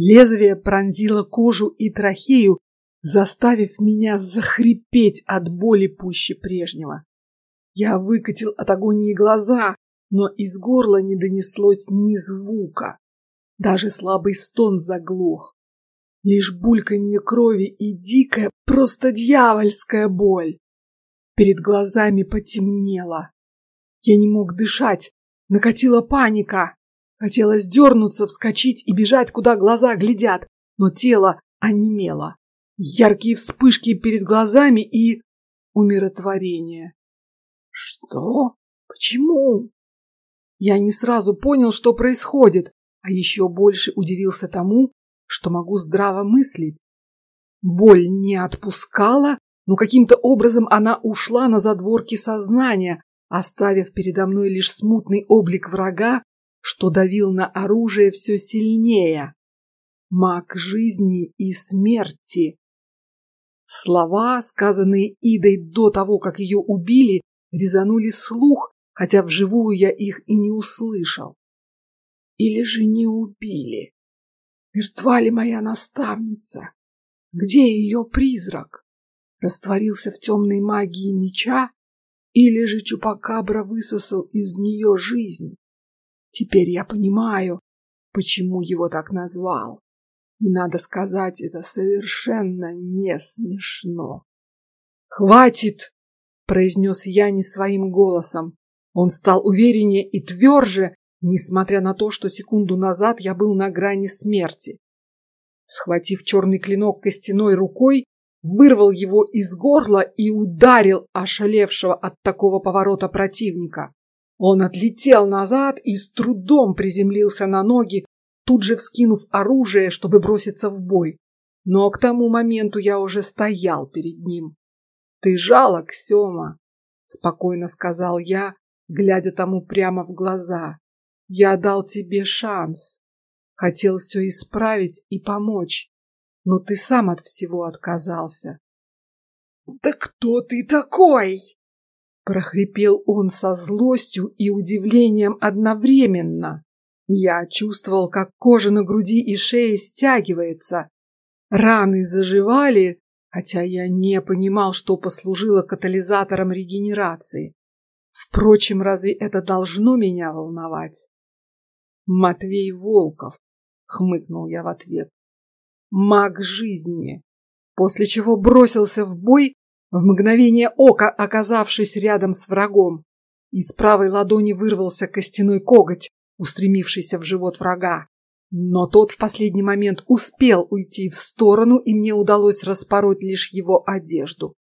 Лезвие пронзило кожу и трахею, заставив меня захрипеть от боли пуще прежнего. Я выкатил от агонии глаза, но из горла не донеслось ни звука. Даже слабый стон заглох. Лишь бульканье крови и дикая, просто дьявольская боль. Перед глазами потемнело. Я не мог дышать, накатила паника. Хотелось дернуться, вскочить и бежать, куда глаза глядят, но тело онемело. Яркие вспышки перед глазами и умиротворение. Что? Почему? Я не сразу понял, что происходит, а еще больше удивился тому, что могу здраво мыслить. Боль не отпускала, но каким-то образом она ушла на задворки сознания, оставив передо мной лишь смутный облик врага, что давил на оружие все сильнее. Маг жизни и смерти. Слова, сказанные Идой до того, как ее убили, резанули слух, хотя вживую я их и не услышал. Или же не убили? Мертва ли моя наставница? Где ее призрак? Растворился в темной магии меча? Или же Чупакабра высосал из нее жизнь? Теперь я понимаю, почему его так назвал. И надо сказать, это совершенно не смешно. Хватит, произнес я не своим голосом. Он стал увереннее и тверже, несмотря на то, что секунду назад я был на грани смерти. Схватив черный клинок костяной рукой, вырвал его из горла и ударил ошалевшего от такого поворота противника. Он отлетел назад и с трудом приземлился на ноги, тут же вскинув оружие, чтобы броситься в бой. Но к тому моменту я уже стоял перед ним. Ты жалок, Сема, спокойно сказал я, глядя тому прямо в глаза. Я дал тебе шанс, хотел все исправить и помочь, но ты сам от всего отказался. Да кто ты такой? Прохрипел он со злостью и удивлением одновременно. Я чувствовал, как кожа на груди и шее стягивается. Раны заживали, хотя я не понимал, что послужило катализатором регенерации. Впрочем, разве это должно меня волновать? Матвей Волков, хмыкнул я в ответ. Маг жизни. После чего бросился в бой, в мгновение ока оказавшись рядом с врагом. Из правой ладони вырвался костяной коготь, устремившийся в живот врага. Но тот в последний момент успел уйти в сторону, и мне удалось распороть лишь его одежду.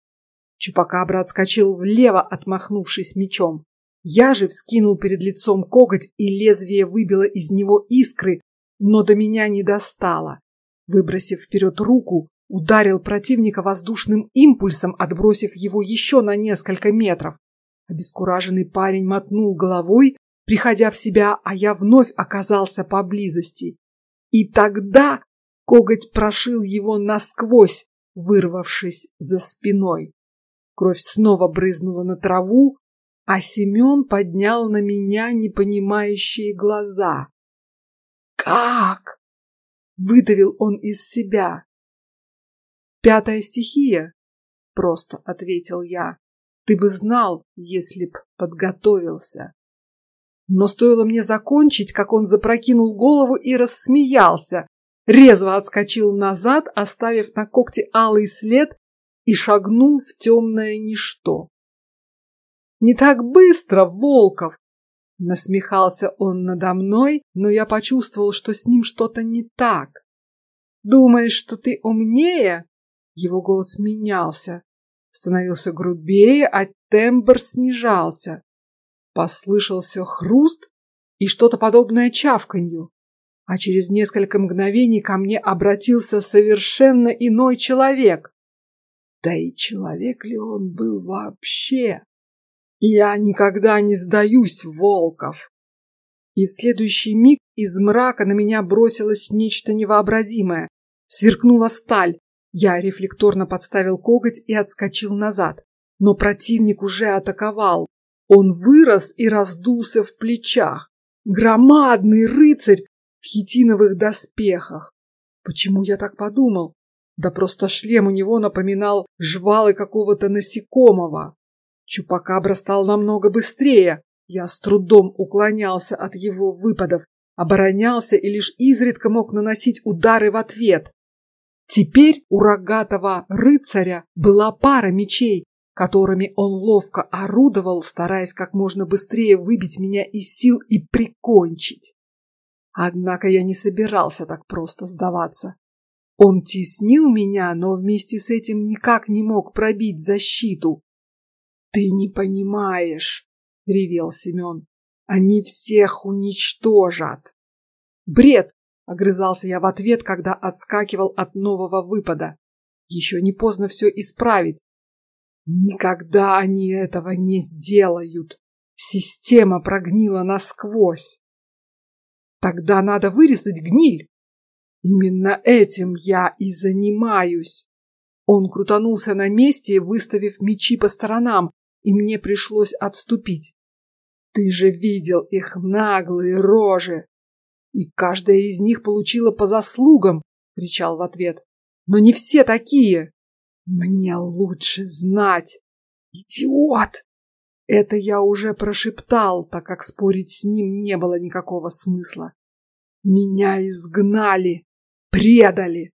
Чупакабра отскочил влево, отмахнувшись мечом. Я же вскинул перед лицом коготь, и лезвие выбило из него искры, но до меня не достало. Выбросив вперед руку, ударил противника воздушным импульсом, отбросив его еще на несколько метров. Обескураженный парень мотнул головой, приходя в себя, а я вновь оказался поблизости. И тогда коготь прошил его насквозь, вырвавшись за спиной. Кровь снова брызнула на траву, а Семен поднял на меня непонимающие глаза. Как? Выдавил он из себя. Пятая стихия, просто ответил я. Ты бы знал, если б подготовился. Но стоило мне закончить, как он запрокинул голову и рассмеялся, резво отскочил назад, оставив на когте алый след, и шагнул в темное ничто. Не так быстро, Волков! Насмехался он надо мной, но я почувствовал, что с ним что-то не так. Думаешь, что ты умнее? Его голос менялся, становился грубее, а тембр снижался. Послышался хруст и что-то подобное чавканью, а через несколько мгновений ко мне обратился совершенно иной человек. Да и человек ли он был вообще? Я никогда не сдаюсь, Волков. И в следующий миг из мрака на меня бросилось нечто невообразимое. Сверкнула сталь. Я рефлекторно подставил коготь и отскочил назад. Но противник уже атаковал. Он вырос и раздулся в плечах. Громадный рыцарь в хитиновых доспехах. Почему я так подумал? Да просто шлем у него напоминал жвалы какого-то насекомого. Чупакабра стал намного быстрее. Я с трудом уклонялся от его выпадов, оборонялся и лишь изредка мог наносить удары в ответ. Теперь у рогатого рыцаря была пара мечей, которыми он ловко орудовал, стараясь как можно быстрее выбить меня из сил и прикончить. Однако я не собирался так просто сдаваться. Он теснил меня, но вместе с этим никак не мог пробить защиту. Ты не понимаешь, ревел Семен. Они всех уничтожат. Бред, огрызался я в ответ, когда отскакивал от нового выпада. Еще не поздно все исправить. Никогда они этого не сделают. Система прогнила насквозь. Тогда надо вырезать гниль. Именно этим я и занимаюсь. Он крутанулся на месте, выставив мечи по сторонам, и мне пришлось отступить. Ты же видел их наглые рожи, и каждая из них получила по заслугам, кричал в ответ. Но не все такие. Мне лучше знать. Идиот! Это я уже прошептал, так как спорить с ним не было никакого смысла. Меня изгнали, предали.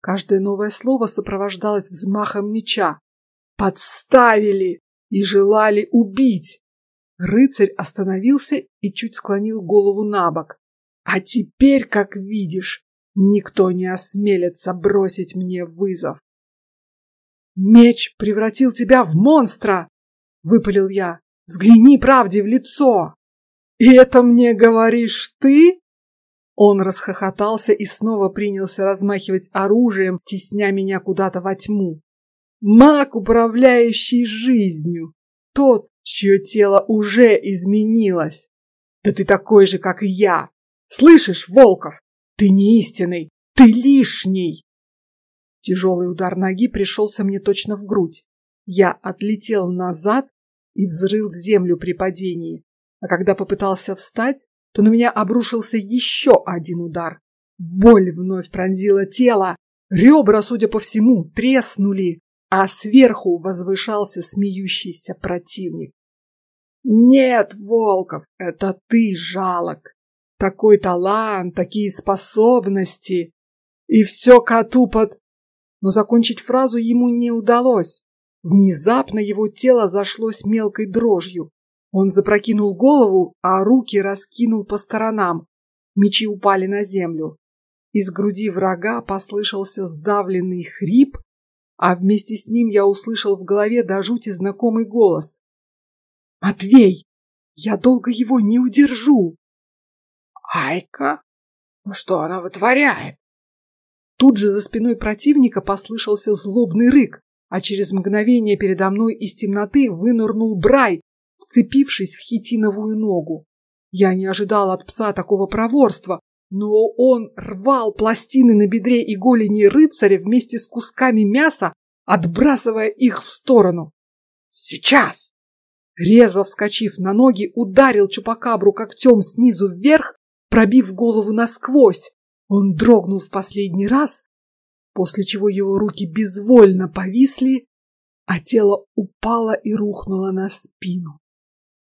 Каждое новое слово сопровождалось взмахом меча. Подставили и желали убить. Рыцарь остановился и чуть склонил голову на бок. А теперь, как видишь, никто не осмелится бросить мне вызов. Меч превратил тебя в монстра, выпалил я. Взгляни правде в лицо. И это мне говоришь ты? Он расхохотался и снова принялся размахивать оружием, тесня меня куда-то во тьму. Маг, управляющий жизнью, тот, чье тело уже изменилось. Да ты такой же, как и я. Слышишь, Волков? Ты не истинный, ты лишний. Тяжелый удар ноги пришелся мне точно в грудь. Я отлетел назад и взрыл землю при падении. А когда попытался встать, то на меня обрушился еще один удар. Боль вновь пронзила тело, ребра, судя по всему, треснули, а сверху возвышался смеющийся противник. Нет, Волков, это ты жалок. Такой талант, такие способности. И все коту под... Но закончить фразу ему не удалось. Внезапно его тело зашлось мелкой дрожью. Он запрокинул голову, а руки раскинул по сторонам. Мечи упали на землю. Из груди врага послышался сдавленный хрип, а вместе с ним я услышал в голове до жути знакомый голос. Матвей, я долго его не удержу. Айка, ну что она вытворяет? Тут же за спиной противника послышался злобный рык, а через мгновение передо мной из темноты вынырнул Брай вцепившись в хитиновую ногу. Я не ожидал от пса такого проворства, но он рвал пластины на бедре и голени рыцаря вместе с кусками мяса, отбрасывая их в сторону. Сейчас! Резво вскочив на ноги, ударил чупакабру когтем снизу вверх, пробив голову насквозь. Он дрогнул в последний раз, после чего его руки безвольно повисли, а тело упало и рухнуло на спину.